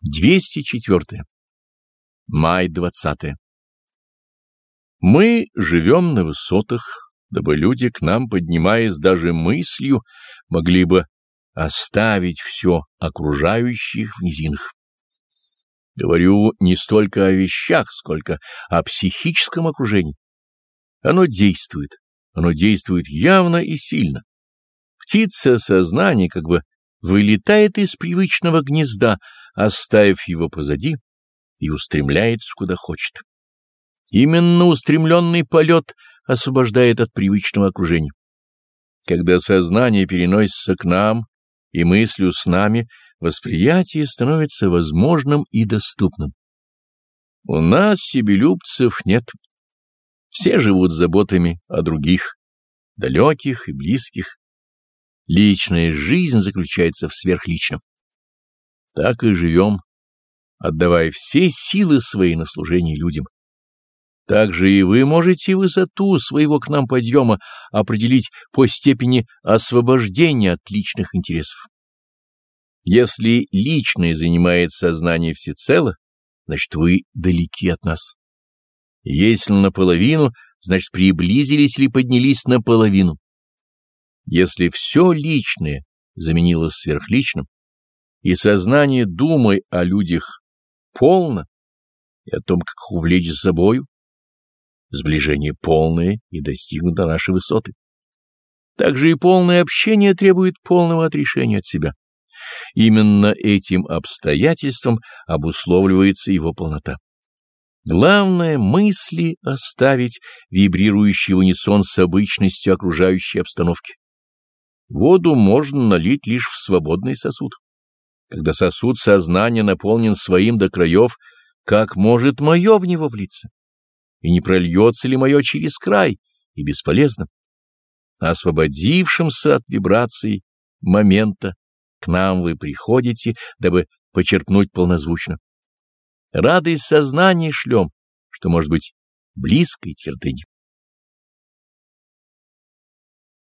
204. Май 20. Мы живем на высотах, дабы люди, к нам поднимаясь даже мыслью, могли бы оставить все окружающих в низинах. Говорю не столько о вещах, сколько о психическом окружении. Оно действует, оно действует явно и сильно. Птица сознания как бы вылетает из привычного гнезда, оставив его позади, и устремляется куда хочет. Именно устремленный полет освобождает от привычного окружения. Когда сознание переносится к нам и мыслью с нами, восприятие становится возможным и доступным. У нас себелюбцев нет. Все живут заботами о других, далеких и близких. Личная жизнь заключается в сверхличном. Так и живем, отдавая все силы свои на служение людям. Так же и вы можете высоту своего к нам подъема определить по степени освобождения от личных интересов. Если личное занимает сознание всецело, значит вы далеки от нас. Если наполовину, значит приблизились или поднялись наполовину. Если все личное заменилось сверхличным, и сознание думай о людях полно, и о том, как увлечь за собою, сближение полное и достигнуто нашей высоты. Также и полное общение требует полного отрешения от себя. Именно этим обстоятельством обусловливается его полнота. Главное — мысли оставить, вибрирующий в унисон с обычностью окружающей обстановки. Воду можно налить лишь в свободный сосуд. Когда сосуд сознания наполнен своим до краев, как может мое в него влиться? И не прольется ли мое через край, и бесполезно? Освободившимся от вибраций момента к нам вы приходите, дабы почерпнуть полнозвучно. Радость сознания шлем, что может быть близкой твердыни.